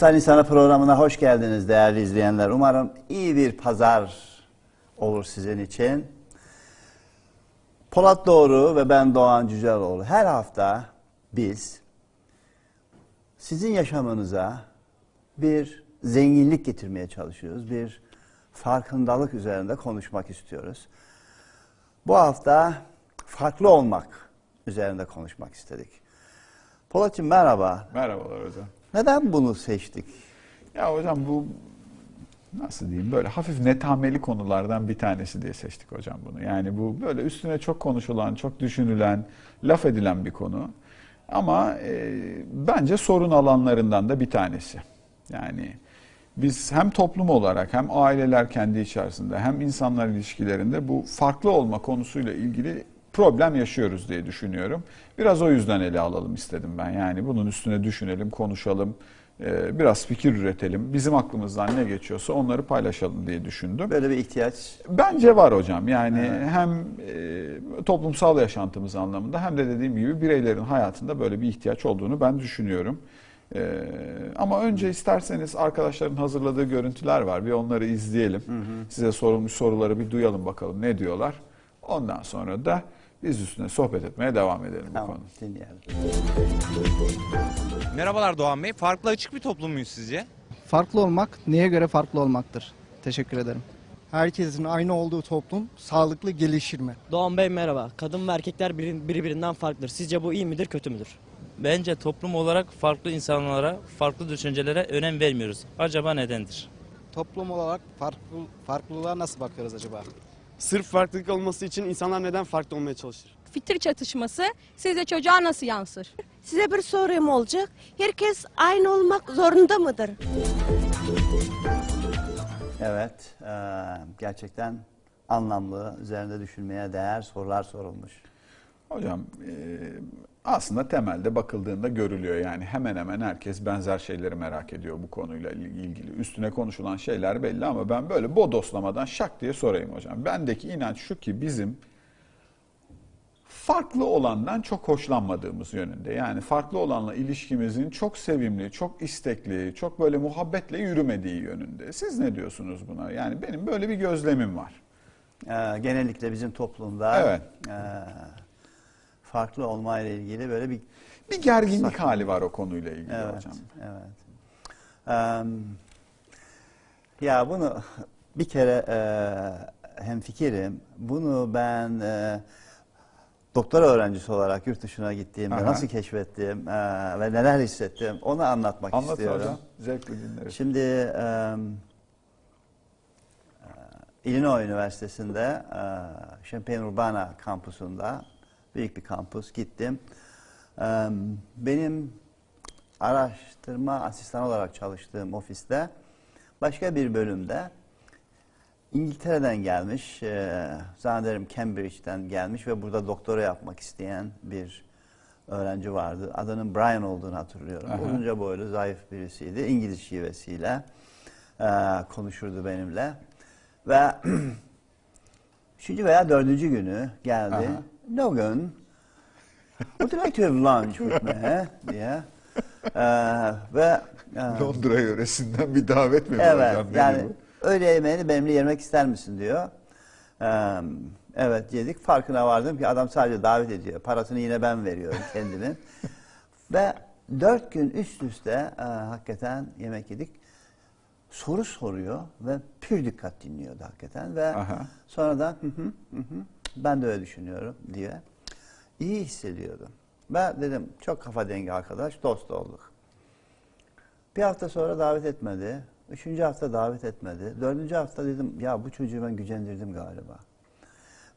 İnsan İnsana programına hoş geldiniz değerli izleyenler. Umarım iyi bir pazar olur sizin için. Polat Doğru ve ben Doğan Cüceloğlu. Her hafta biz sizin yaşamınıza bir zenginlik getirmeye çalışıyoruz. Bir farkındalık üzerinde konuşmak istiyoruz. Bu hafta farklı olmak üzerinde konuşmak istedik. Polat'cığım merhaba. Merhabalar hocam. Neden bunu seçtik? Ya hocam bu nasıl diyeyim böyle hafif netameli konulardan bir tanesi diye seçtik hocam bunu. Yani bu böyle üstüne çok konuşulan, çok düşünülen, laf edilen bir konu. Ama e, bence sorun alanlarından da bir tanesi. Yani biz hem toplum olarak hem aileler kendi içerisinde hem insanlar ilişkilerinde bu farklı olma konusuyla ilgili problem yaşıyoruz diye düşünüyorum. Biraz o yüzden ele alalım istedim ben. Yani bunun üstüne düşünelim, konuşalım, e, biraz fikir üretelim. Bizim aklımızdan ne geçiyorsa onları paylaşalım diye düşündüm. Böyle bir ihtiyaç. Bence var hocam. Yani hem e, toplumsal yaşantımız anlamında hem de dediğim gibi bireylerin hayatında böyle bir ihtiyaç olduğunu ben düşünüyorum. E, ama önce isterseniz arkadaşların hazırladığı görüntüler var. Bir onları izleyelim. Size sorulmuş soruları bir duyalım bakalım ne diyorlar. Ondan sonra da biz üstüne sohbet etmeye devam edelim bu Tamam, konu. dinleyelim. Merhabalar Doğan Bey. Farklı açık bir toplum muyuz sizce? Farklı olmak neye göre farklı olmaktır? Teşekkür ederim. herkesin aynı olduğu toplum sağlıklı gelişir mi? Doğan Bey merhaba. Kadın ve erkekler biri- birbirinden farklıdır. Sizce bu iyi midir, kötü müdür? Bence toplum olarak farklı insanlara, farklı düşüncelere önem vermiyoruz. Acaba nedendir? Toplum olarak farklı, farklılığa nasıl bakıyoruz acaba? Sırf farklılık olması için insanlar neden farklı olmaya çalışır? fikir çatışması sizce çocuğa nasıl yansır? Size bir sorum olacak. Herkes aynı olmak zorunda mıdır? Evet, eee, gerçekten anlamlı, üzerinde düşünmeye değer sorular sorulmuş. Hocam e, aslında temelde bakıldığında görülüyor yani hemen hemen herkes benzer şeyleri merak ediyor bu konuyla ilgili. Üstüne konuşulan şeyler belli ama ben böyle bodoslamadan şak diye sorayım hocam. Bendeki inanç şu ki bizim farklı olandan çok hoşlanmadığımız yönünde. Yani farklı olanla ilişkimizin çok sevimli, çok istekli, çok böyle muhabbetle yürümediği yönünde. Siz ne diyorsunuz buna? Yani benim böyle bir gözlemim var. Eee, genellikle bizim toplumda Evet. eee, farklı olmayla ilgili böyle bir Bir gerginlik hali var o konuyla ilgili Evet, hocam. evet. Em, ya bunu bir kere e, hemfikirim. Bunu ben e, doktora öğrencisi olarak yurt dışına gittiğimde Aha. nasıl keşfettim e, ve neler hissettim onu anlatmak Anlat istiyorum. hocam. Zevkle dinleriz. Şimdi e, Illinois Üniversitesi'nde e, Champaign-Urbana kampusunda büyük bir kampus gittim. Benim araştırma asistanı olarak çalıştığım ofiste başka bir bölümde İngiltere'den gelmiş, e, zannederim Cambridge'den gelmiş ve burada doktora yapmak isteyen bir öğrenci vardı. Adının Brian olduğunu hatırlıyorum. Aha. Uzunca boylu, zayıf birisiydi. İngiliz şivesiyle e, konuşurdu benimle. Ve üçüncü veya dördüncü günü geldi. Aha. Logan, would you like to have lunch with me? diye. E, ve e, Londra yöresinden bir davet mi var Evet, hocam? Nedir yani öğle yemeğini benimle yemek ister misin diyor. Ee, evet yedik. Farkına vardım ki adam sadece davet ediyor. Parasını yine ben veriyorum kendimin. Ve dört gün üst üste e, hakikaten yemek yedik. Soru soruyor ve pür dikkat dinliyordu hakikaten ve Aha. sonra da hı hı, hı hı, ben de öyle düşünüyorum diye iyi hissediyordum. Ben dedim çok kafa dengi arkadaş dost olduk. Bir hafta sonra davet etmedi. Üçüncü hafta davet etmedi. Dördüncü hafta dedim ya bu çocuğu ben gücendirdim galiba.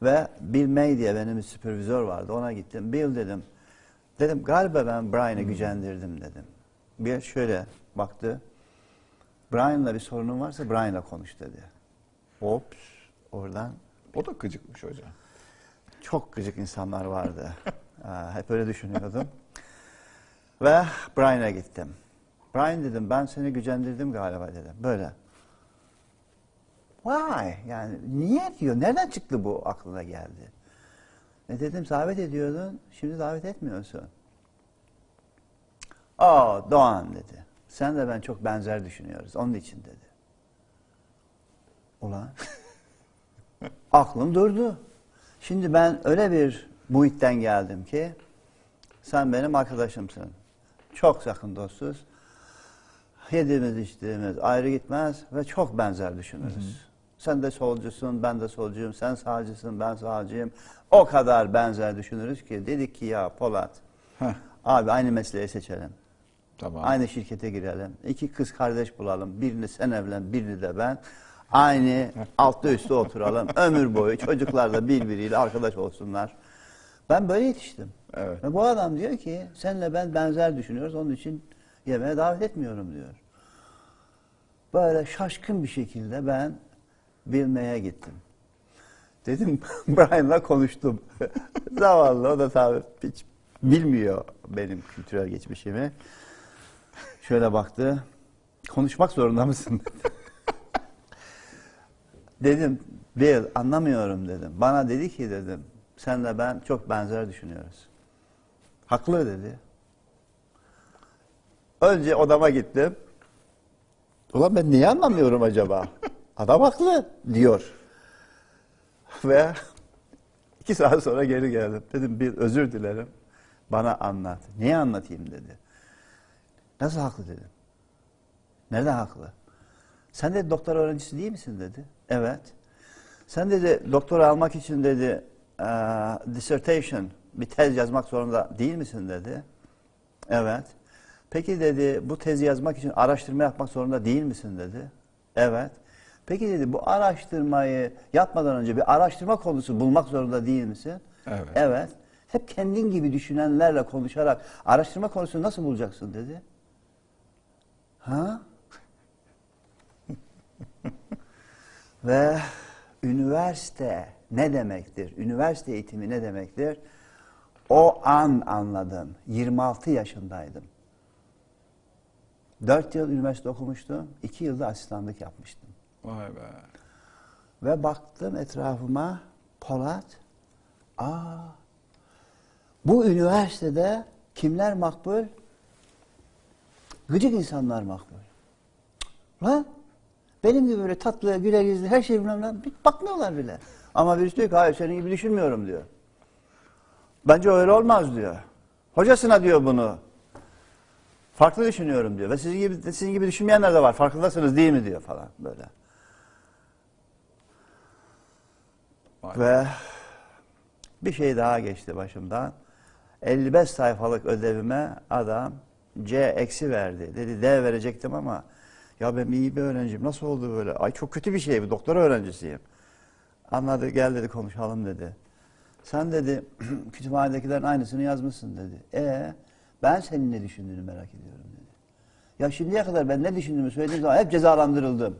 Ve Bill May diye benim bir süpervizör vardı. Ona gittim. Bill dedim. Dedim galiba ben Brian'ı gücendirdim dedim. Bir şöyle baktı. Brian'la bir sorunun varsa Brian'la konuş dedi. Ops oradan O da gıcıkmış hocam. Çok gıcık insanlar vardı. Aa, hep öyle düşünüyordum. Ve Brian'a gittim. Brian dedim ben seni gücendirdim galiba dedim. Böyle. Why? Yani niye diyor? Nereden çıktı bu aklına geldi? E dedim davet ediyordun. Şimdi davet etmiyorsun. Aa Doğan dedi. Sen de ben çok benzer düşünüyoruz. Onun için dedi. Ulan. Aklım durdu. Şimdi ben öyle bir muhitten geldim ki sen benim arkadaşımsın. Çok yakın dostuz. Yediğimiz içtiğimiz ayrı gitmez ve çok benzer düşünürüz. Sen de solcusun, ben de solcuyum. Sen sağcısın, ben sağcıyım. O kadar benzer düşünürüz ki dedik ki ya Polat Heh, abi aynı mesleği seçelim. tamam. Aynı şirkete girelim. İki kız kardeş bulalım. Birini sen evlen, birini de ben. Aynı altta üstte oturalım. Ömür boyu çocuklar da birbiriyle arkadaş olsunlar. Ben böyle yetiştim. Evet. Ve bu adam diyor ki senle ben benzer düşünüyoruz. Onun için yemeğe davet etmiyorum diyor. Böyle şaşkın bir şekilde ben bilmeye gittim. Dedim Brian'la konuştum. Zavallı o da tabii hiç bilmiyor benim kültürel geçmişimi. Şöyle baktı. Konuşmak zorunda mısın dedi. Dedim Bill anlamıyorum dedim. Bana dedi ki dedim senle ben çok benzer düşünüyoruz. Haklı dedi. Önce odama gittim. Ulan ben niye anlamıyorum acaba? Adam haklı diyor. Ve iki saat sonra geri geldim. Dedim bir özür dilerim. Bana anlat. Niye anlatayım dedi. Nasıl haklı dedim. Nereden haklı? Sen de doktor öğrencisi değil misin dedi. Evet. Sen dedi doktora almak için dedi eee, dissertation bir tez yazmak zorunda değil misin dedi. Evet. Peki dedi bu tezi yazmak için araştırma yapmak zorunda değil misin dedi. Evet. Peki dedi bu araştırmayı yapmadan önce bir araştırma konusu bulmak zorunda değil misin? Evet. Evet. Hep kendin gibi düşünenlerle konuşarak araştırma konusunu nasıl bulacaksın dedi. Ha? Ve üniversite ne demektir? Üniversite eğitimi ne demektir? O an anladım. 26 yaşındaydım. 4 yıl üniversite okumuştum. 2 yılda asistanlık yapmıştım. Vay be. Ve baktım etrafıma Polat. Aa, bu üniversitede kimler makbul? Gıcık insanlar makbul. Lan benim gibi böyle tatlı, güler yüzlü, her şey bilmem ne, bir bakmıyorlar bile. Ama birisi diyor ki hayır senin gibi düşünmüyorum diyor. Bence öyle olmaz diyor. Hocasına diyor bunu. Farklı düşünüyorum diyor. Ve sizin gibi, sizin gibi düşünmeyenler de var. Farkındasınız değil mi diyor falan böyle. Vay. Ve bir şey daha geçti başımdan. 55 sayfalık ödevime adam C eksi verdi. Dedi D verecektim ama ya ben iyi bir öğrenciyim. Nasıl oldu böyle? Ay çok kötü bir şey bu. Doktora öğrencisiyim. Anladı gel dedi konuşalım dedi. Sen dedi kütüphanedekilerin aynısını yazmışsın dedi. E ben senin ne düşündüğünü merak ediyorum dedi. Ya şimdiye kadar ben ne düşündüğümü söylediğim zaman hep cezalandırıldım.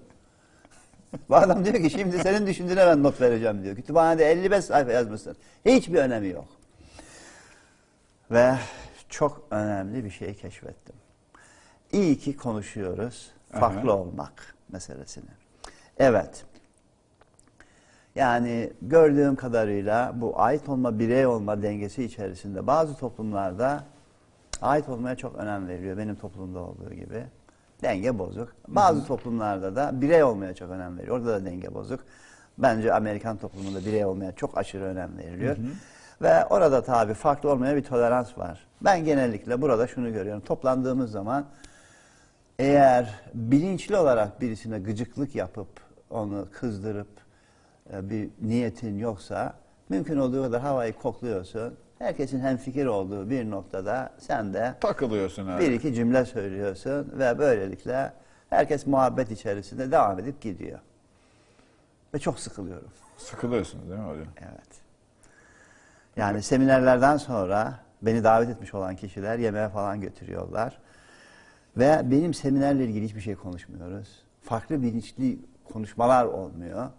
Bu adam diyor ki şimdi senin düşündüğüne ben not vereceğim diyor. Kütüphanede 55 sayfa yazmışsın. Hiçbir önemi yok. Ve çok önemli bir şey keşfettim. İyi ki konuşuyoruz. Farklı Aha. olmak meselesini. Evet. Yani gördüğüm kadarıyla bu ait olma, birey olma dengesi içerisinde bazı toplumlarda ait olmaya çok önem veriliyor. Benim toplumda olduğu gibi. Denge bozuk. Bazı toplumlarda da birey olmaya çok önem veriyor. Orada da denge bozuk. Bence Amerikan toplumunda birey olmaya çok aşırı önem veriliyor. Ve orada tabii farklı olmaya bir tolerans var. Ben genellikle burada şunu görüyorum. Toplandığımız zaman eğer bilinçli olarak birisine gıcıklık yapıp onu kızdırıp e, bir niyetin yoksa mümkün olduğu kadar havayı kokluyorsun. Herkesin hemfikir olduğu bir noktada sen de Takılıyorsun abi. bir iki cümle söylüyorsun ve böylelikle herkes muhabbet içerisinde devam edip gidiyor. Ve çok sıkılıyorum. Sıkılıyorsunuz değil mi hocam? Evet. Yani seminerlerden sonra beni davet etmiş olan kişiler yemeğe falan götürüyorlar. Ve benim seminerle ilgili hiçbir şey konuşmuyoruz. Farklı bilinçli konuşmalar olmuyor.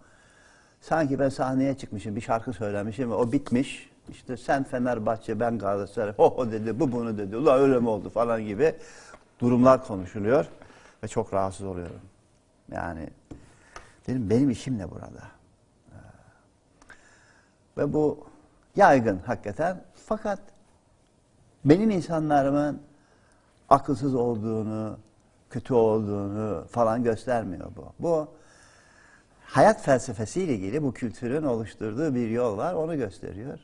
Sanki ben sahneye çıkmışım, bir şarkı söylemişim ve o bitmiş. İşte sen Fenerbahçe, ben Galatasaray, ho ho dedi, bu bunu dedi, ula öyle mi oldu falan gibi durumlar konuşuluyor. Ve çok rahatsız oluyorum. Yani dedim benim işim ne burada? Ve bu yaygın hakikaten. Fakat benim insanlarımın akılsız olduğunu, kötü olduğunu falan göstermiyor bu. Bu hayat felsefesiyle ilgili bu kültürün oluşturduğu bir yol var, onu gösteriyor.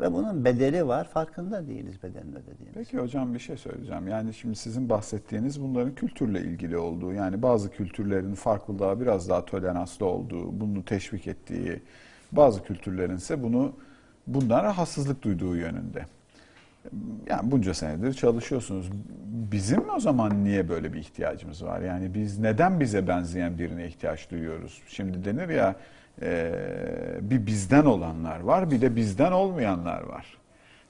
Ve bunun bedeli var, farkında değiliz bedelini ödediğimiz. Peki hocam bir şey söyleyeceğim. Yani şimdi sizin bahsettiğiniz bunların kültürle ilgili olduğu, yani bazı kültürlerin farklılığa biraz daha toleranslı olduğu, bunu teşvik ettiği, bazı kültürlerin ise bunu bundan rahatsızlık duyduğu yönünde. Yani bunca senedir çalışıyorsunuz. Bizim o zaman niye böyle bir ihtiyacımız var? Yani biz neden bize benzeyen birine ihtiyaç duyuyoruz? Şimdi denir ya e, bir bizden olanlar var, bir de bizden olmayanlar var.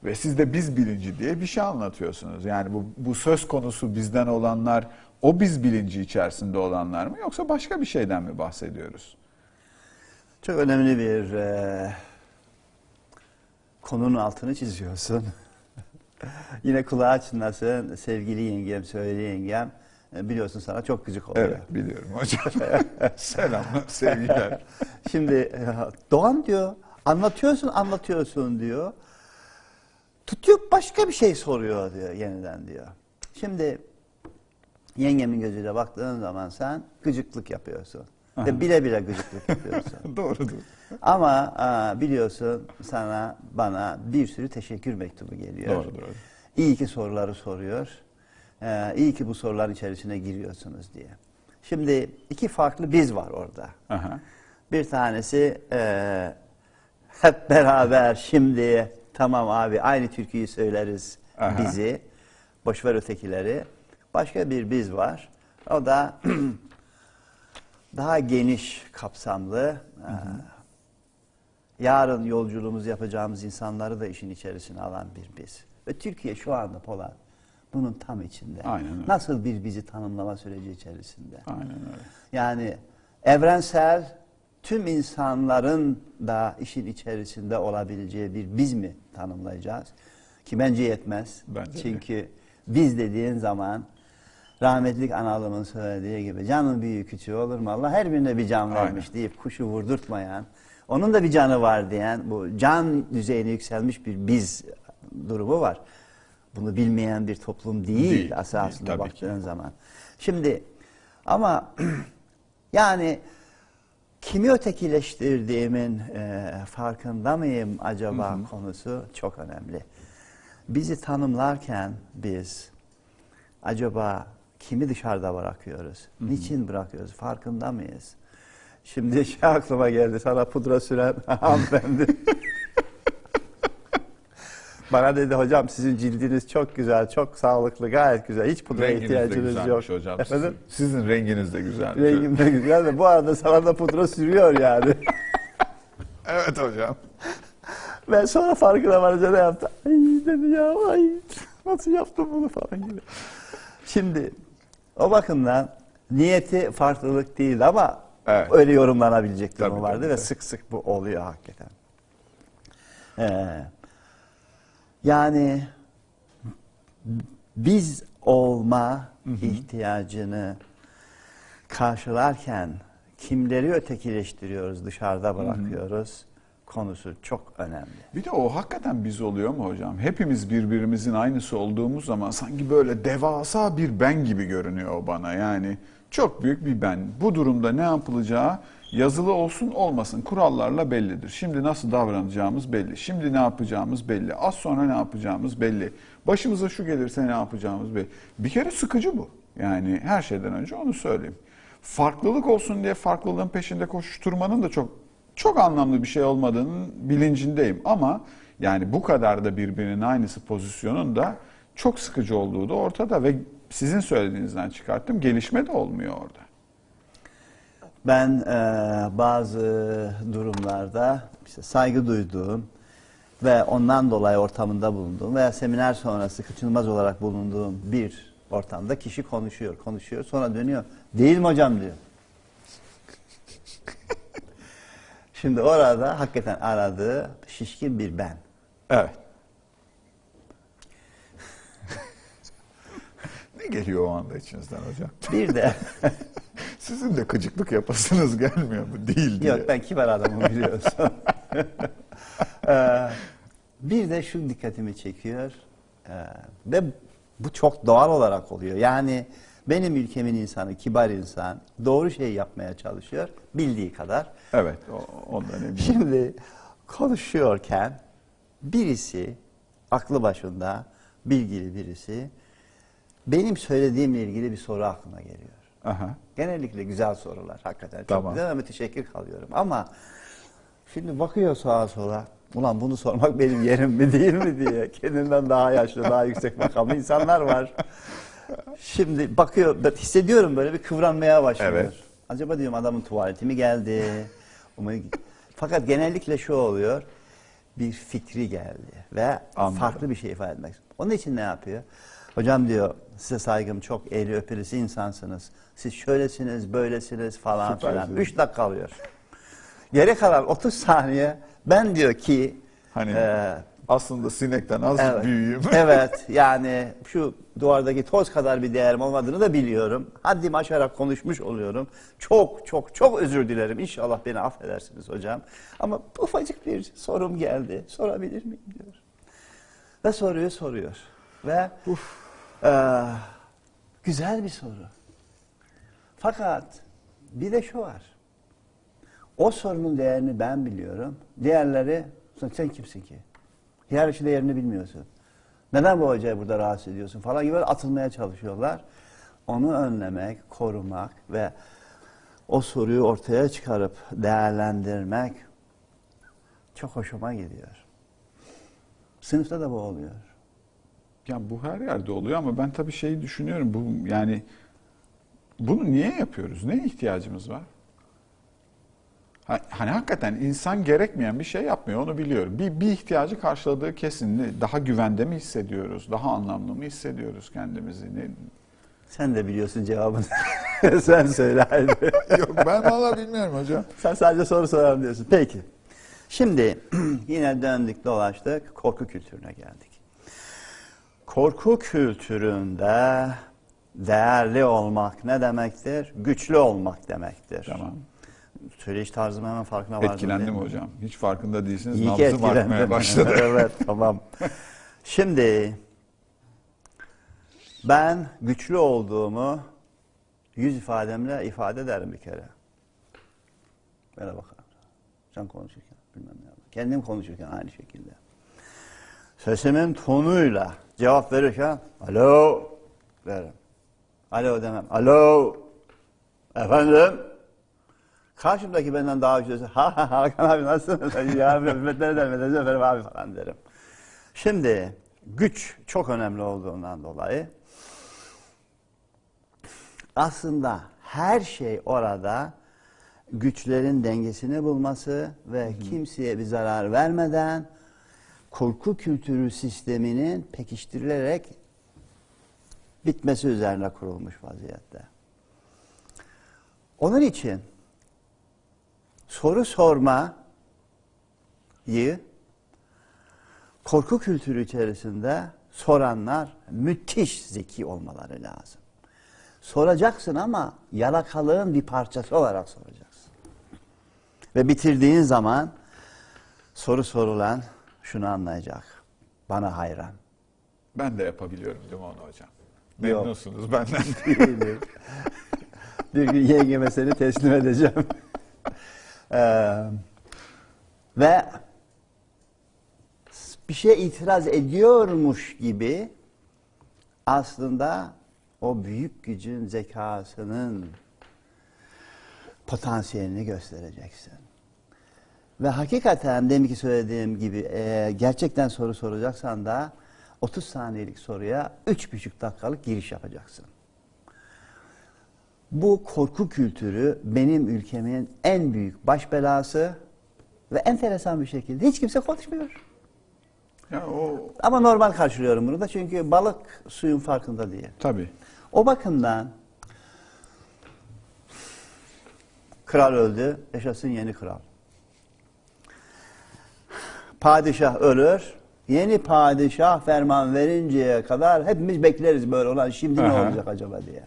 Ve siz de biz bilinci diye bir şey anlatıyorsunuz. Yani bu, bu söz konusu bizden olanlar, o biz bilinci içerisinde olanlar mı yoksa başka bir şeyden mi bahsediyoruz? Çok önemli bir e, konunun altını çiziyorsun. Yine kulağa çınlasın sevgili yengem, söyle yengem. E, biliyorsun sana çok gıcık oluyor. Evet biliyorum hocam. Selam, sevgiler. Şimdi e, Doğan diyor, anlatıyorsun anlatıyorsun diyor. Tutuyor başka bir şey soruyor diyor yeniden diyor. Şimdi yengemin gözüyle baktığın zaman sen gıcıklık yapıyorsun. Ve bile bile gıcıklık yapıyorsun. Doğrudur. Ama aa, biliyorsun sana bana bir sürü teşekkür mektubu geliyor. Doğrudur hocam. İyi ki soruları soruyor. Ee, iyi ki bu soruların içerisine giriyorsunuz diye. Şimdi iki farklı biz var orada. Aha. Bir tanesi eee, hep beraber şimdi tamam abi aynı türküyü söyleriz Aha. bizi. Boşver ötekileri. Başka bir biz var. O da daha geniş kapsamlı. eee, yarın yolculuğumuzu yapacağımız insanları da işin içerisine alan bir biz. Ve Türkiye şu anda Polat bunun tam içinde. Aynen öyle. Nasıl bir bizi tanımlama süreci içerisinde. Aynen öyle. Yani evrensel tüm insanların da işin içerisinde olabileceği bir biz mi tanımlayacağız? Ki bence yetmez. Bence de. Çünkü biz dediğin zaman rahmetlik analımın söylediği gibi canın büyüğü küçüğü olur mu? Allah her birine bir can vermiş Aynen. deyip kuşu vurdurtmayan, onun da bir canı var diyen bu can düzeyine yükselmiş bir biz durumu var. Bunu bilmeyen bir toplum değil, Değil, esasında değil, tabii ki. baktığın zaman. Şimdi ama yani kimi ötekileştirdiğimin e, farkında mıyım acaba konusu çok önemli. Bizi tanımlarken biz acaba kimi dışarıda bırakıyoruz? Niçin bırakıyoruz? Farkında mıyız? Şimdi şey aklıma geldi sana pudra süren hanımefendi. Bana dedi hocam sizin cildiniz çok güzel, çok sağlıklı, gayet güzel. Hiç Renginiz de ihtiyacınız yok. hocam. Efendim? Sizin, sizin renginiz de güzel. Rengim de güzel de bu arada sana da pudra sürüyor yani. Evet hocam. Ben sonra farkına varınca ne yaptım? Ay dedi ya ay nasıl yaptım bunu falan gibi. Şimdi o bakımdan niyeti farklılık değil ama Evet. öyle yorumlanabilecek durum Tabii, vardı tabii, ve sık sık bu oluyor hakikaten. Ee, yani biz olma ihtiyacını karşılarken kimleri ötekileştiriyoruz, dışarıda bırakıyoruz konusu çok önemli. Bir de o hakikaten biz oluyor mu hocam? Hepimiz birbirimizin aynısı olduğumuz zaman sanki böyle devasa bir ben gibi görünüyor o bana. Yani çok büyük bir ben. Bu durumda ne yapılacağı yazılı olsun olmasın kurallarla bellidir. Şimdi nasıl davranacağımız belli. Şimdi ne yapacağımız belli. Az sonra ne yapacağımız belli. Başımıza şu gelirse ne yapacağımız belli. Bir kere sıkıcı bu. Yani her şeyden önce onu söyleyeyim. Farklılık olsun diye farklılığın peşinde koşturmanın da çok çok anlamlı bir şey olmadığının bilincindeyim ama yani bu kadar da birbirinin aynısı pozisyonun da çok sıkıcı olduğu da ortada ve sizin söylediğinizden çıkarttım gelişme de olmuyor orada. Ben eee, bazı durumlarda işte saygı duyduğum ve ondan dolayı ortamında bulunduğum veya seminer sonrası kaçınılmaz olarak bulunduğum bir ortamda kişi konuşuyor, konuşuyor. Sonra dönüyor. Değil mi hocam diyor. Şimdi orada hakikaten aradığı şişkin bir ben. Evet. ne geliyor o anda içinizden hocam? Bir de Sizin de gıcıklık yapasınız gelmiyor mu? Değil diye. Yok ben kibar adamım biliyorsun. Ee, bir de şu dikkatimi çekiyor. Ee, ve bu çok doğal olarak oluyor. Yani Benim ülkemin insanı, kibar insan, doğru şey yapmaya çalışıyor bildiği kadar. Evet, o, ondan eminim. Şimdi konuşuyorken birisi aklı başında bilgili birisi benim söylediğimle ilgili bir soru aklına geliyor. Aha. Genellikle güzel sorular hakikaten çok Tamam. güzel ve müteşekkir kalıyorum ama şimdi bakıyor sağa sola ulan bunu sormak benim yerim mi değil mi diye kendinden daha yaşlı daha yüksek makamlı insanlar var. Şimdi bakıyor ben hissediyorum böyle bir kıvranmaya başlıyor. Evet. Acaba diyorum adamın tuvaleti mi geldi? Fakat genellikle şu oluyor bir fikri geldi ve Anladım. farklı bir şey ifade etmek. Onun için ne yapıyor? Hocam diyor size saygım çok eli öpülüsü insansınız. Siz şöylesiniz böylesiniz falan Süpersiniz. filan. Üç dakika alıyor. Geri kalan 30 saniye ben diyor ki Hani e, aslında sinekten az Evet. büyüğüm. evet yani şu duvardaki toz kadar bir değerim olmadığını da biliyorum. Haddimi aşarak konuşmuş oluyorum. Çok çok çok özür dilerim. İnşallah beni affedersiniz hocam. Ama ufacık bir sorum geldi. Sorabilir miyim diyor. Ve soruyu soruyor. Ve eee, güzel bir soru. Fakat bir de şu var. O sorunun değerini ben biliyorum. Diğerleri sen kimsin ki? Hiyerarşi değerini bilmiyorsun. Neden bu hocayı burada rahatsız ediyorsun falan gibi atılmaya çalışıyorlar. Onu önlemek, korumak ve o soruyu ortaya çıkarıp değerlendirmek çok hoşuma gidiyor. Sınıfta da bu oluyor. Ya bu her yerde oluyor ama ben tabii şeyi düşünüyorum. Bu yani bunu niye yapıyoruz? Ne ihtiyacımız var? Ha- Hani hakikaten insan gerekmeyen bir şey yapmıyor onu biliyorum. Bir, bir ihtiyacı karşıladığı kesin. Daha güvende mi hissediyoruz? Daha anlamlı mı hissediyoruz kendimizi? Ne? Sen de biliyorsun cevabını. Sen söyle hadi. Yok ben valla bilmiyorum hocam. Sen sadece soru sorarım diyorsun. Peki. Şimdi yine döndük dolaştık korku kültürüne geldik. Korku kültüründe değerli olmak ne demektir? Güçlü olmak demektir. Tamam. Söyleyiş tarzımın hemen farkına vardım. Etkilendim mi? hocam. Hiç farkında değilsiniz. İyi ki Nabzım etkilendim. başladı. evet tamam. Şimdi ben güçlü olduğumu yüz ifademle ifade ederim bir kere. Böyle bakarım. Sen konuşurken bilmem ne. Kendim konuşurken aynı şekilde. Sesimin tonuyla cevap verirken alo derim. Alo demem. Alo. Efendim. Karşımdaki benden daha güçlüyse ha ha ha Hakan abi nasılsın? ya hürmetler ederim ederiz efendim abi falan derim. Şimdi güç çok önemli olduğundan dolayı aslında her şey orada güçlerin dengesini bulması ve kimseye bir zarar vermeden korku kültürü sisteminin pekiştirilerek bitmesi üzerine kurulmuş vaziyette. Onun için soru sormayı korku kültürü içerisinde soranlar müthiş zeki olmaları lazım. Soracaksın ama yalakalığın bir parçası olarak soracaksın. Ve bitirdiğin zaman soru sorulan şunu anlayacak. Bana hayran. Ben de yapabiliyorum değil mi onu hocam? Yok. Memnunsunuz benden. Değilim. bir gün yengeme seni teslim edeceğim. Ee, ve bir şeye itiraz ediyormuş gibi aslında o büyük gücün zekasının potansiyelini göstereceksin. Ve hakikaten deminki söylediğim gibi e, gerçekten soru soracaksan da 30 saniyelik soruya 3,5 dakikalık giriş yapacaksın. Bu korku kültürü benim ülkemin en büyük baş belası ve enteresan bir şekilde hiç kimse konuşmuyor. ya o Ama normal karşılıyorum bunu da çünkü balık suyun farkında değil. tabii. O bakımdan kral öldü, yaşasın yeni kral. Padişah ölür, yeni padişah ferman verinceye kadar hepimiz bekleriz böyle olan şimdi ne Aha. olacak acaba diye.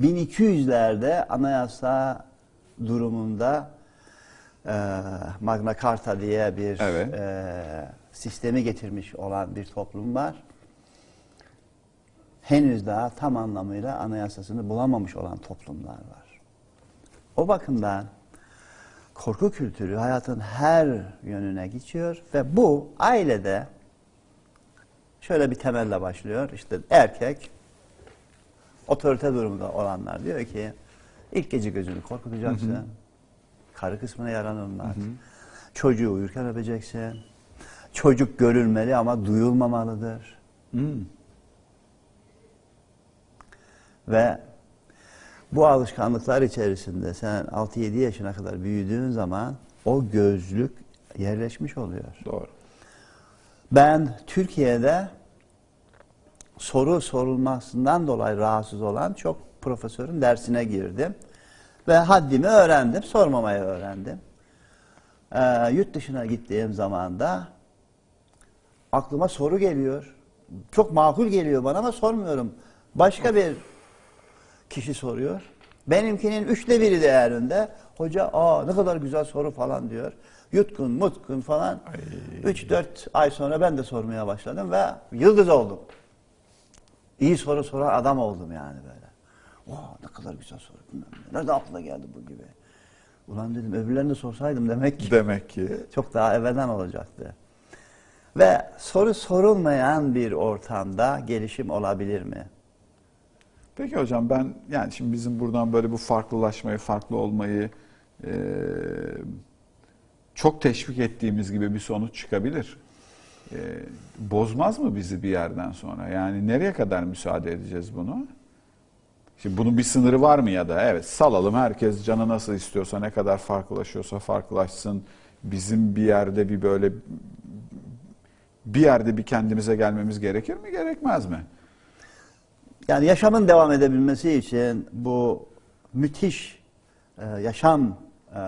1200'lerde anayasa durumunda e, Magna Carta diye bir Evet. e, sistemi getirmiş olan bir toplum var. henüz daha tam anlamıyla anayasasını bulamamış olan toplumlar var. O bakımdan korku kültürü hayatın her yönüne geçiyor ve bu ailede şöyle bir temelle başlıyor. İşte erkek otorite durumunda olanlar diyor ki ilk gece gözünü korkutacaksın. Karı kısmına yaranılmaz. Çocuğu uyurken öpeceksin. Çocuk görülmeli ama duyulmamalıdır. Ve bu alışkanlıklar içerisinde sen 6-7 yaşına kadar büyüdüğün zaman o gözlük yerleşmiş oluyor. Doğru. Ben Türkiye'de soru sorulmasından dolayı rahatsız olan çok profesörün dersine girdim. Ve haddimi öğrendim, sormamayı öğrendim. Ee, yurt dışına gittiğim zaman da aklıma soru geliyor. Çok makul geliyor bana ama sormuyorum. Başka bir kişi soruyor. Benimkinin üçte biri değerinde. Hoca aa ne kadar güzel soru falan diyor. Yutkun mutkun falan. 3-4 ay sonra ben de sormaya başladım ve yıldız oldum. İyi soru soran adam oldum yani böyle. Vaa ne kadar güzel soru. Nerede aklına geldi bu gibi. Ulan dedim öbürlerini sorsaydım demek ki Demek ki çok daha evvelden olacaktı. Ve soru sorulmayan bir ortamda gelişim olabilir mi? Peki hocam ben yani şimdi bizim buradan böyle bu farklılaşmayı, farklı olmayı e, çok teşvik ettiğimiz gibi bir sonuç çıkabilir. E, bozmaz mı bizi bir yerden sonra? Yani nereye kadar müsaade edeceğiz bunu? Şimdi bunun bir sınırı var mı ya da evet salalım herkes canı nasıl istiyorsa ne kadar farklılaşıyorsa farklılaşsın. Bizim bir yerde bir böyle bir yerde bir kendimize gelmemiz gerekir mi gerekmez mi? Yani yaşamın devam edebilmesi için bu müthiş e, yaşam e,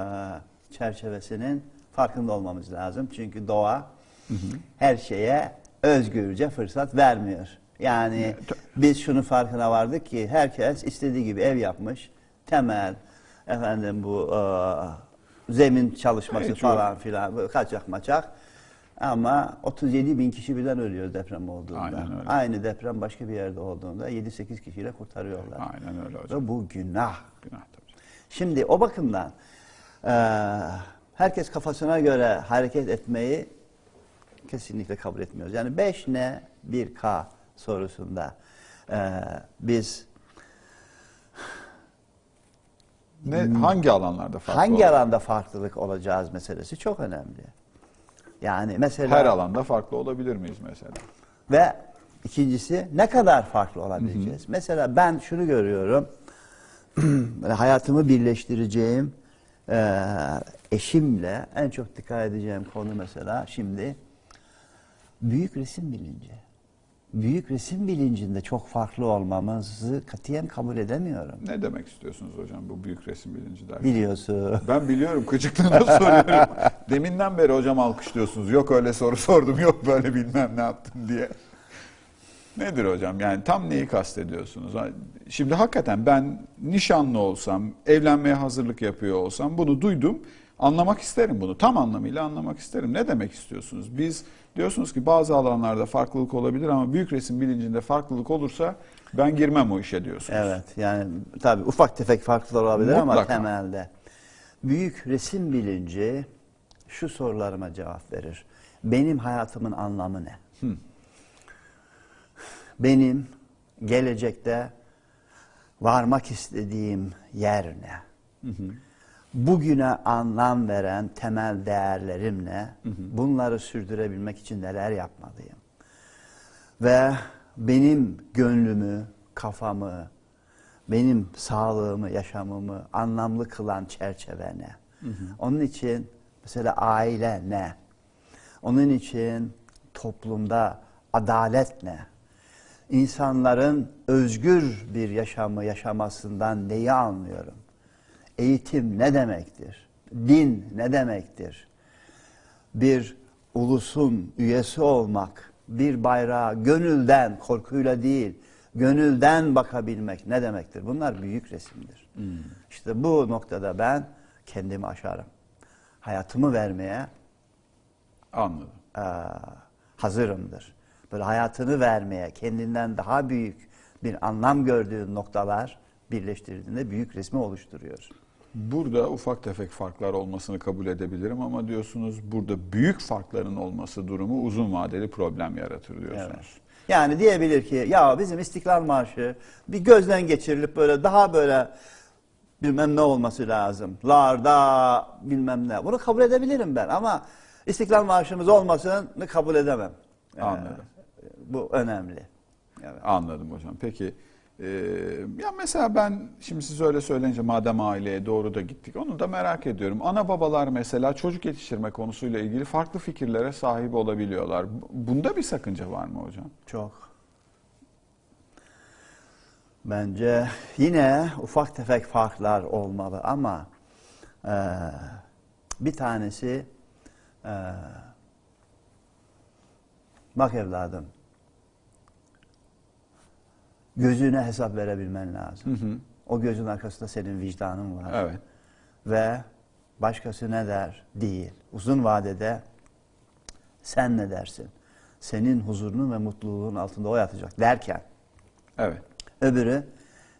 çerçevesinin farkında olmamız lazım. Çünkü doğa her şeye özgürce fırsat vermiyor. Yani biz şunun farkına vardık ki herkes istediği gibi ev yapmış. Temel, efendim bu e, zemin çalışması Evet, falan filan kaçak maçak. Ama 37 bin kişi birden ölüyor deprem olduğunda. Aynen öyle. Aynı deprem başka bir yerde olduğunda 7-8 kişiyle kurtarıyorlar. Aynen öyle hocam. Ve bu günah. Günah tabii. Şimdi o bakımdan eee, herkes kafasına göre hareket etmeyi kesinlikle kabul etmiyoruz. Yani 5 ne 1 K sorusunda eee, biz Ne, hangi alanlarda farklı hangi olabilir? alanda farklılık olacağız meselesi çok önemli. Yani mesela Her alanda farklı olabilir miyiz mesela? Ve ikincisi ne kadar farklı olabileceğiz? Mesela ben şunu görüyorum. hayatımı birleştireceğim eee, eşimle en çok dikkat edeceğim konu mesela şimdi büyük resim bilinci. Büyük resim bilincinde çok farklı olmamızı katiyen kabul edemiyorum. Ne demek istiyorsunuz hocam bu büyük resim bilinci derken? Biliyorsun. Ben biliyorum gıcıklığına soruyorum. Deminden beri hocam alkışlıyorsunuz. Yok öyle soru sordum, yok böyle bilmem ne yaptım diye. Nedir hocam? Yani tam neyi kastediyorsunuz? Şimdi hakikaten ben nişanlı olsam, evlenmeye hazırlık yapıyor olsam bunu duydum. Anlamak isterim bunu. Tam anlamıyla anlamak isterim. Ne demek istiyorsunuz? Biz diyorsunuz ki bazı alanlarda farklılık olabilir ama büyük resim bilincinde farklılık olursa ben girmem o işe diyorsunuz. Evet yani tabii ufak tefek farklılar olabilir ama Mutlaka. temelde. Büyük resim bilinci şu sorularıma cevap verir. Benim hayatımın anlamı ne? Benim gelecekte varmak istediğim yer ne? Bugüne anlam veren temel değerlerim ne? Bunları sürdürebilmek için neler yapmalıyım? Ve benim gönlümü, kafamı, benim sağlığımı, yaşamımı anlamlı kılan çerçeve ne? Onun için mesela aile ne? Onun için toplumda adalet ne? İnsanların özgür bir yaşamı yaşamasından neyi anlıyorum? Eğitim ne demektir? Din ne demektir? bir ulusun üyesi olmak, bir bayrağa gönülden, korkuyla değil, gönülden bakabilmek ne demektir? Bunlar büyük resimdir. İşte bu noktada ben kendimi aşarım. Hayatımı vermeye Anladım. eee, hazırımdır. Böyle hayatını vermeye, kendinden daha büyük, bir anlam gördüğün noktalar birleştirdiğinde büyük resmi oluşturuyor. Burada ufak tefek farklar olmasını kabul edebilirim ama diyorsunuz burada büyük farkların olması durumu uzun vadeli problem yaratır diyorsunuz. Yani diyebilir ki ya bizim İstiklal Marşı bir gözden geçirilip böyle daha böyle bilmem ne olması lazım. Larda bilmem ne. Bunu kabul edebilirim ben ama İstiklal Marşımız olmasını kabul edemem. Ee, Anladım. bu önemli. Evet. Anladım hocam. Peki e, ya mesela ben şimdi siz öyle söyleyince madem aileye doğru da gittik onu da merak ediyorum. Ana babalar mesela çocuk yetiştirme konusuyla ilgili farklı fikirlere sahip olabiliyorlar. Bu- Bunda bir sakınca var mı hocam? Çok. Bence yine ufak tefek farklar olmalı ama eee, bir tanesi eee, bak evladım gözüne hesap verebilmen lazım. O gözün arkasında senin vicdanın var. Evet. Ve başkası ne der değil. Uzun vadede sen ne dersin? Senin huzurunun ve mutluluğun altında o yatacak derken Evet. öbürü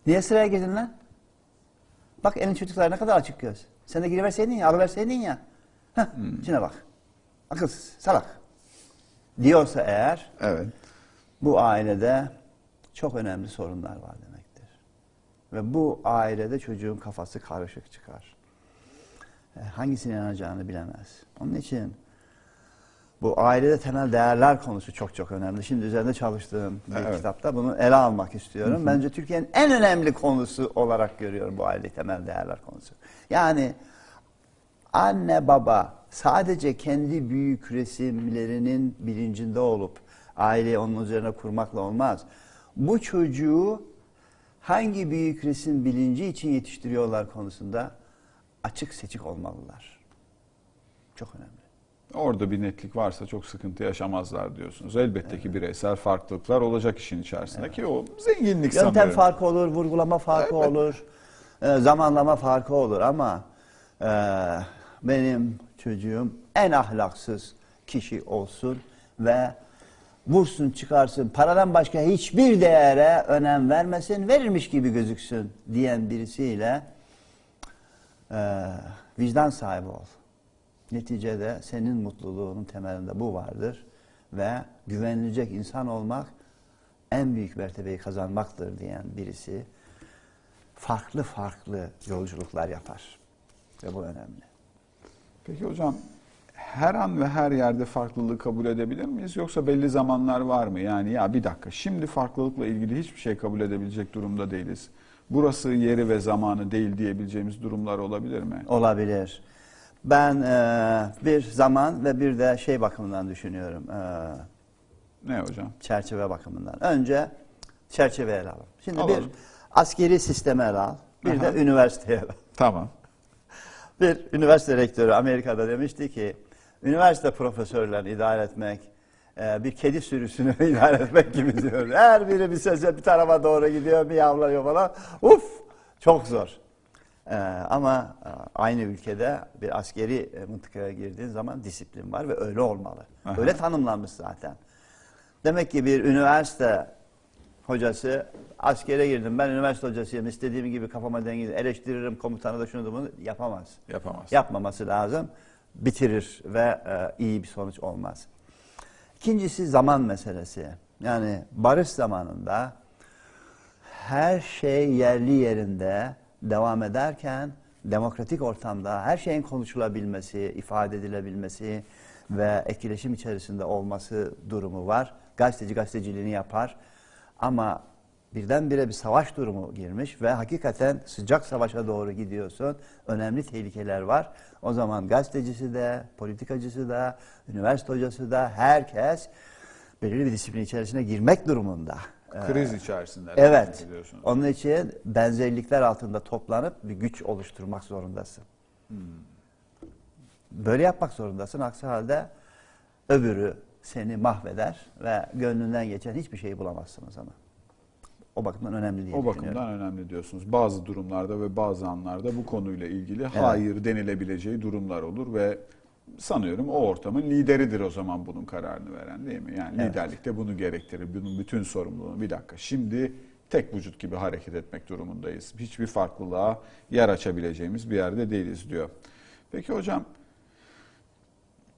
niye sıraya girdin lan? Bak elin çocuklar ne kadar açık göz. Sen de giriverseydin ya, alıverseydin ya. Heh, içine bak. Akılsız, salak. Diyorsa eğer Evet. bu ailede çok önemli sorunlar var demektir. Ve bu ailede çocuğun kafası karışık çıkar. E, Hangisine inanacağını bilemez. Onun için bu ailede temel değerler konusu çok çok önemli. Şimdi üzerinde çalıştığım bir Evet. kitapta bunu ele almak istiyorum. Bence Türkiye'nin en önemli konusu olarak görüyorum bu aile temel değerler konusu. Yani anne baba sadece kendi büyük resimlerinin bilincinde olup aileyi onun üzerine kurmakla olmaz. Bu çocuğu hangi büyük resim bilinci için yetiştiriyorlar konusunda açık seçik olmalılar. Çok önemli. Orada bir netlik varsa çok sıkıntı yaşamazlar diyorsunuz. Elbette ki bireysel farklılıklar olacak işin içerisinde ki o zenginlik Yöntem sanıyorum. farkı olur, vurgulama farkı Evet. olur, e, zamanlama farkı olur ama e, benim çocuğum en ahlaksız kişi olsun ve vursun çıkarsın, paradan başka hiçbir değere önem vermesin, verirmiş gibi gözüksün diyen birisiyle e, vicdan sahibi ol. Neticede senin mutluluğunun temelinde bu vardır ve güvenilecek insan olmak en büyük mertebeyi kazanmaktır diyen birisi farklı farklı yolculuklar yapar. Ve bu önemli. Peki hocam her an ve her yerde farklılığı kabul edebilir miyiz yoksa belli zamanlar var mı? Yani ya bir dakika şimdi farklılıkla ilgili hiçbir şey kabul edebilecek durumda değiliz. Burası yeri ve zamanı değil diyebileceğimiz durumlar olabilir mi? Olabilir. Ben eee, bir zaman ve bir de şey bakımından düşünüyorum. eee, Ne hocam? çerçeve bakımından. Önce çerçeve ele alalım. Şimdi Alalım. bir askeri sisteme ele al. Bir Aha. de üniversiteye ele al. Tamam. Bir üniversite rektörü Amerika'da demişti ki üniversite profesörlerini idare etmek e, bir kedi sürüsünü idare etmek gibi diyor. Her biri bir sese bir tarafa doğru gidiyor, bir yavlıyor falan. Uf çok zor. E, ama e, aynı ülkede bir askeri mıntıkaya girdiğin zaman disiplin var ve öyle olmalı. Aha. Öyle tanımlanmış zaten. Demek ki bir üniversite hocası askere girdim ben üniversite hocasıyım istediğim gibi kafama dengi eleştiririm komutanı da şunu da bunu yapamaz. Yapamaz. Yapmaması lazım. Bitirir ve e, iyi bir sonuç olmaz. İkincisi zaman meselesi. Yani barış zamanında her şey yerli yerinde devam ederken demokratik ortamda her şeyin konuşulabilmesi, ifade edilebilmesi ve etkileşim içerisinde olması durumu var. Gazeteci gazeteciliğini yapar ama birdenbire bir savaş durumu girmiş ve hakikaten sıcak savaşa doğru gidiyorsun. Önemli tehlikeler var. O zaman gazetecisi de, politikacısı da, üniversite hocası da herkes belirli bir disiplin içerisine girmek durumunda. Ee, Kriz içerisinde. Evet. Onun için benzerlikler altında toplanıp bir güç oluşturmak zorundasın. Böyle yapmak zorundasın. Aksi halde öbürü seni mahveder ve gönlünden geçen hiçbir şeyi bulamazsın o zaman. O bakımdan önemli diye O bakımdan önemli diyorsunuz. Bazı durumlarda ve bazı anlarda bu konuyla ilgili hayır denilebileceği durumlar olur ve sanıyorum o ortamın lideridir o zaman bunun kararını veren değil mi? Yani Evet. liderlik de bunu gerektirir. Bunun bütün sorumluluğunu bir dakika. Şimdi tek vücut gibi hareket etmek durumundayız. Hiçbir farklılığa yer açabileceğimiz bir yerde değiliz diyor. Peki hocam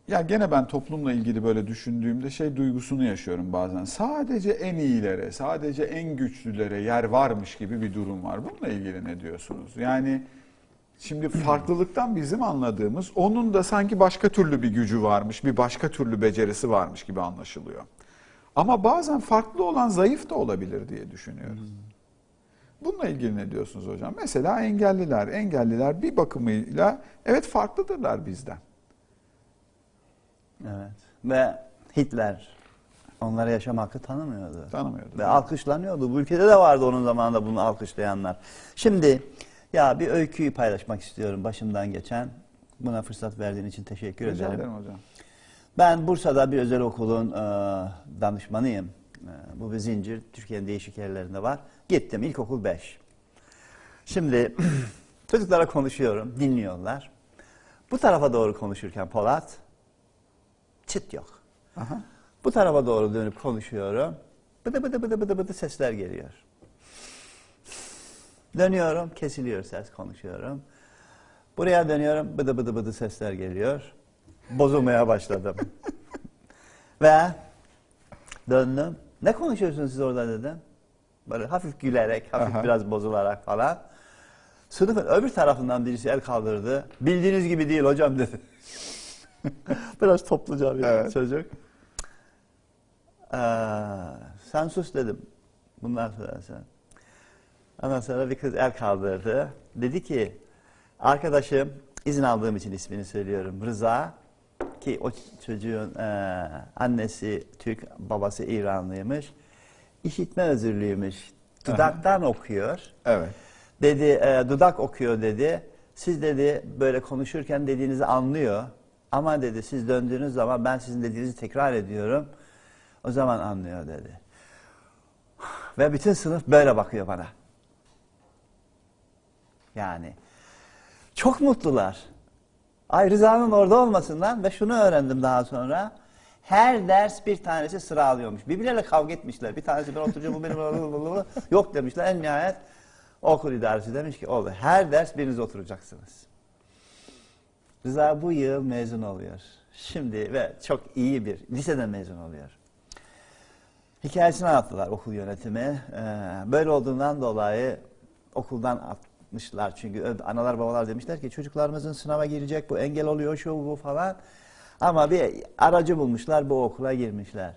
ya gene ben toplumla ilgili böyle düşündüğümde şey duygusunu yaşıyorum bazen. Sadece en iyilere, sadece en güçlülere yer varmış gibi bir durum var. Bununla ilgili ne diyorsunuz? Yani şimdi farklılıktan bizim anladığımız onun da sanki başka türlü bir gücü varmış, bir başka türlü becerisi varmış gibi anlaşılıyor. Ama bazen farklı olan zayıf da olabilir diye düşünüyorum. Bununla ilgili ne diyorsunuz hocam? Mesela engelliler. Engelliler bir bakımıyla evet farklıdırlar bizden. Evet. Ve Hitler onlara yaşam hakkı tanımıyordu. Tanımıyordu. Ve alkışlanıyordu. Bu ülkede de vardı onun zamanında bunu alkışlayanlar. Şimdi ya bir öyküyü paylaşmak istiyorum başımdan geçen. Buna fırsat verdiğin için teşekkür Rica ederim. ederim hocam. Ben Bursa'da bir özel okulun e, danışmanıyım. E, bu bir zincir. Türkiye'nin değişik yerlerinde var. Gittim ilkokul 5. Şimdi çocuklara konuşuyorum, dinliyorlar. Bu tarafa doğru konuşurken Polat, çıt yok. Aha. Bu tarafa doğru dönüp konuşuyorum. Bıdı bıdı bıdı bıdı bıdı sesler geliyor. Dönüyorum, kesiliyor ses, konuşuyorum. Buraya dönüyorum, bıdı bıdı bıdı sesler geliyor. Bozulmaya başladım. Ve döndüm. Ne konuşuyorsunuz siz orada dedim. Böyle hafif gülerek, hafif Aha. biraz bozularak falan. Sınıfın öbür tarafından birisi el kaldırdı. Bildiğiniz gibi değil hocam dedi. biraz topluca bir Evet. çocuk. Ee, sen sus dedim. Bundan sonra sen. Ondan sonra bir kız el kaldırdı. Dedi ki arkadaşım izin aldığım için ismini söylüyorum. Rıza ki o çocuğun e, annesi Türk, babası İranlıymış. İşitme özürlüymüş. Dudaktan okuyor. Evet. Dedi e, dudak okuyor dedi. Siz dedi böyle konuşurken dediğinizi anlıyor. Ama dedi siz döndüğünüz zaman ben sizin dediğinizi tekrar ediyorum. O zaman anlıyor dedi. Ve bütün sınıf böyle bakıyor bana. Yani çok mutlular. Ay Rıza'nın orada olmasından ve şunu öğrendim daha sonra. Her ders bir tanesi sıra alıyormuş. Birbirleriyle kavga etmişler. Bir tanesi ben oturacağım, bu benim yok demişler. En nihayet okul idaresi demiş ki oldu. Her ders biriniz oturacaksınız. Rıza bu yıl mezun oluyor. Şimdi ve çok iyi bir liseden mezun oluyor. Hikayesini anlattılar okul yönetimi. Ee, böyle olduğundan dolayı okuldan atmışlar. Çünkü analar babalar demişler ki çocuklarımızın sınava girecek bu engel oluyor şu bu falan. Ama bir aracı bulmuşlar bu okula girmişler.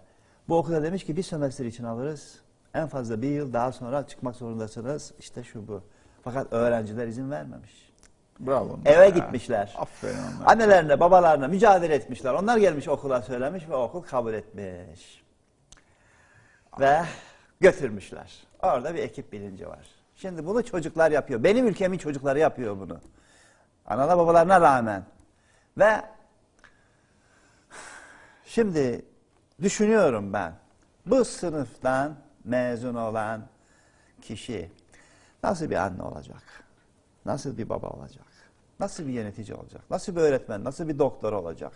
Bu okula demiş ki bir sömestr için alırız. En fazla bir yıl daha sonra çıkmak zorundasınız. İşte şu bu. Fakat öğrenciler izin vermemiş. Bravo. Eve ya. gitmişler. Aferin onlara. Annelerine, babalarına mücadele etmişler. Onlar gelmiş okula söylemiş ve okul kabul etmiş. Ve götürmüşler. Orada bir ekip bilinci var. Şimdi bunu çocuklar yapıyor. Benim ülkemin çocukları yapıyor bunu. Analar babalarına rağmen. Ve şimdi düşünüyorum ben. Bu sınıftan mezun olan kişi nasıl bir anne olacak? Nasıl bir baba olacak? Nasıl bir yönetici olacak? Nasıl bir öğretmen? Nasıl bir doktor olacak?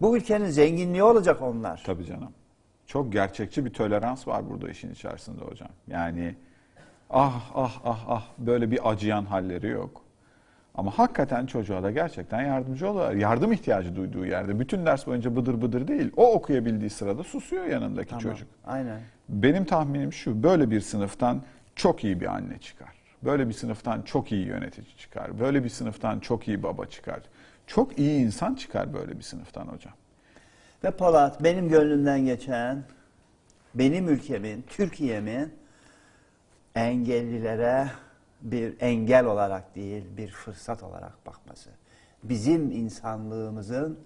Bu ülkenin zenginliği olacak onlar. Tabii canım. Çok gerçekçi bir tolerans var burada işin içerisinde hocam. Yani ah ah ah ah böyle bir acıyan halleri yok. Ama hakikaten çocuğa da gerçekten yardımcı oluyorlar. Yardım ihtiyacı duyduğu yerde. Bütün ders boyunca bıdır bıdır değil. O okuyabildiği sırada susuyor yanındaki Tamam, çocuk. Aynen. Benim tahminim şu. Böyle bir sınıftan çok iyi bir anne çıkar. Böyle bir sınıftan çok iyi yönetici çıkar. Böyle bir sınıftan çok iyi baba çıkar. Çok iyi insan çıkar böyle bir sınıftan hocam. Ve Polat benim gönlümden geçen benim ülkemin, Türkiye'min engellilere bir engel olarak değil, bir fırsat olarak bakması. Bizim insanlığımızın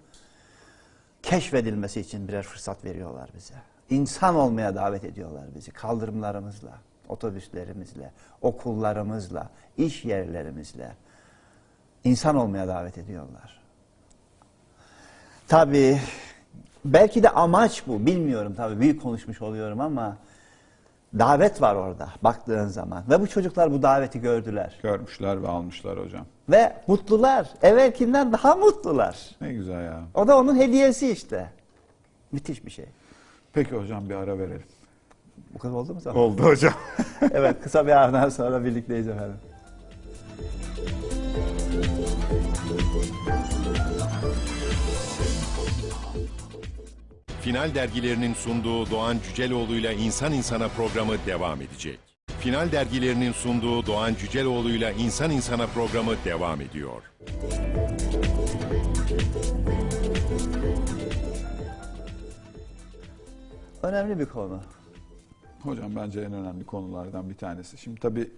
keşfedilmesi için birer fırsat veriyorlar bize. İnsan olmaya davet ediyorlar bizi kaldırımlarımızla, otobüslerimizle, okullarımızla, iş yerlerimizle. İnsan olmaya davet ediyorlar. Tabii belki de amaç bu. Bilmiyorum tabii büyük konuşmuş oluyorum ama davet var orada baktığın zaman. Ve bu çocuklar bu daveti gördüler. Görmüşler ve almışlar hocam. Ve mutlular. Evvelkinden daha mutlular. Ne güzel ya. O da onun hediyesi işte. Müthiş bir şey. Peki hocam bir ara verelim. Bu kadar oldu mu zaman? Oldu hocam. evet kısa bir aradan sonra birlikteyiz efendim. Final dergilerinin sunduğu Doğan Cüceloğlu'yla İnsan İnsana programı devam edecek. Final dergilerinin sunduğu Doğan Cüceloğlu'yla İnsan İnsana programı devam ediyor. Önemli bir konu. Hocam bence en önemli konulardan bir tanesi. Şimdi tabii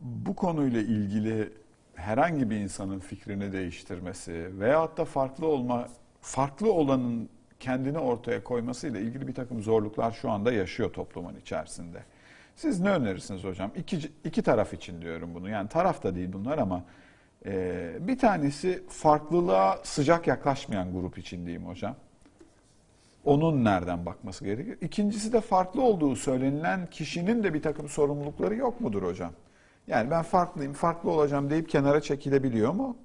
bu konuyla ilgili herhangi bir insanın fikrini değiştirmesi veyahut da farklı olma farklı olanın kendini ortaya koymasıyla ilgili bir takım zorluklar şu anda yaşıyor toplumun içerisinde. Siz ne önerirsiniz hocam? İki, iki taraf için diyorum bunu. Yani taraf da değil bunlar ama e, bir tanesi farklılığa sıcak yaklaşmayan grup için diyeyim hocam. Onun nereden bakması gerekir? İkincisi de farklı olduğu söylenilen kişinin de bir takım sorumlulukları yok mudur hocam? Yani ben farklıyım, farklı olacağım deyip kenara çekilebiliyor mu?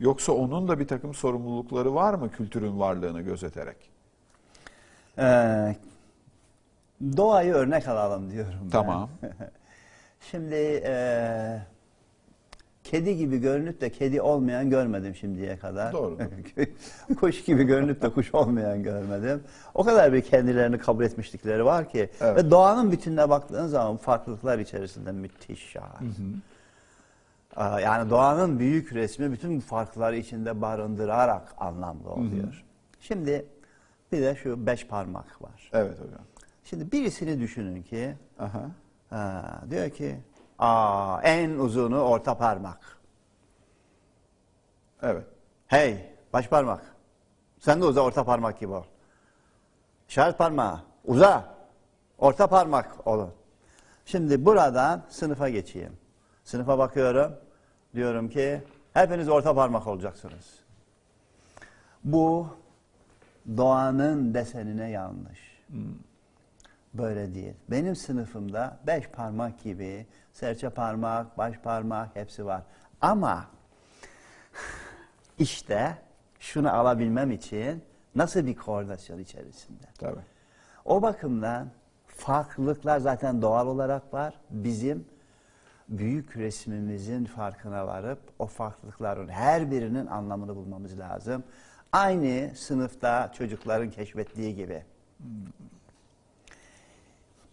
Yoksa onun da bir takım sorumlulukları var mı kültürün varlığını gözeterek? Ee, doğayı örnek alalım diyorum ben. Tamam. Şimdi e, kedi gibi görünüp de kedi olmayan görmedim şimdiye kadar. Doğru. kuş gibi görünüp de kuş olmayan görmedim. O kadar bir kendilerini kabul etmişlikleri var ki. Evet. Ve doğanın bütününe baktığın zaman farklılıklar içerisinde müthiş şahane. Aa, Yani doğanın büyük resmi bütün bu farkları içinde barındırarak anlamlı oluyor. Şimdi bir de şu beş parmak var. Evet hocam. Şimdi birisini düşünün ki Aha. Ha, diyor ki Aa, en uzunu orta parmak. Evet. Hey baş parmak. Sen de uza orta parmak gibi ol. İşaret parmağı uza. Orta parmak olun. Şimdi buradan sınıfa geçeyim. Sınıfa bakıyorum. Diyorum ki hepiniz orta parmak olacaksınız. Bu doğanın desenine yanlış. Böyle değil. Benim sınıfımda beş parmak gibi serçe parmak, baş parmak hepsi var. Ama işte şunu alabilmem için nasıl bir koordinasyon içerisinde? Tabii. O bakımdan farklılıklar zaten doğal olarak var. Bizim büyük resmimizin farkına varıp o farklılıkların her birinin anlamını bulmamız lazım. Aynı sınıfta çocukların keşfettiği gibi.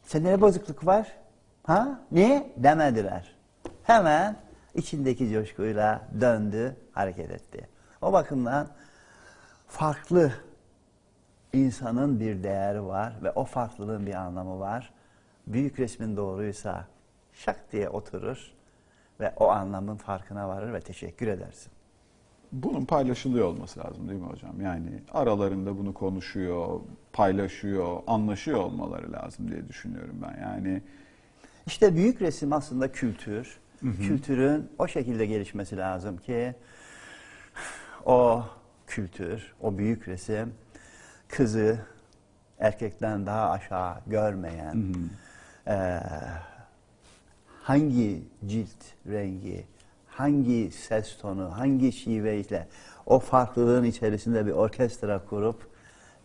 Sende ne bozukluk var? Ha? Niye? Demediler. Hemen içindeki coşkuyla döndü, hareket etti. O bakımdan farklı insanın bir değeri var ve o farklılığın bir anlamı var. Büyük resmin doğruysa şak diye oturur ve o anlamın farkına varır ve teşekkür edersin. Bunun paylaşılıyor olması lazım değil mi hocam? Yani aralarında bunu konuşuyor, paylaşıyor, anlaşıyor olmaları lazım diye düşünüyorum ben. Yani İşte büyük resim aslında kültür. Kültürün o şekilde gelişmesi lazım ki o kültür, o büyük resim kızı erkekten daha aşağı görmeyen, eee, hangi cilt rengi, hangi ses tonu, hangi şiveyle o farklılığın içerisinde bir orkestra kurup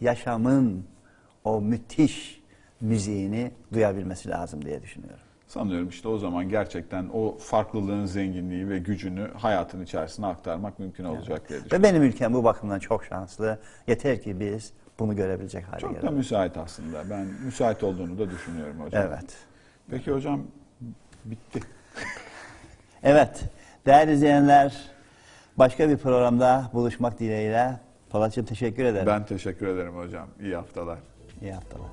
yaşamın o müthiş müziğini duyabilmesi lazım diye düşünüyorum. sanıyorum işte o zaman gerçekten o farklılığın zenginliği ve gücünü hayatın içerisine aktarmak mümkün olacak diye düşünüyorum. Ve benim ülkem bu bakımdan çok şanslı. Yeter ki biz bunu görebilecek hale Çok da gelelim. müsait aslında. Ben müsait olduğunu da düşünüyorum hocam. Evet. Peki hocam bitti. Evet. Değerli izleyenler, başka bir programda buluşmak dileğiyle. Polatcığım teşekkür ederim. Ben teşekkür ederim hocam. İyi haftalar. İyi haftalar.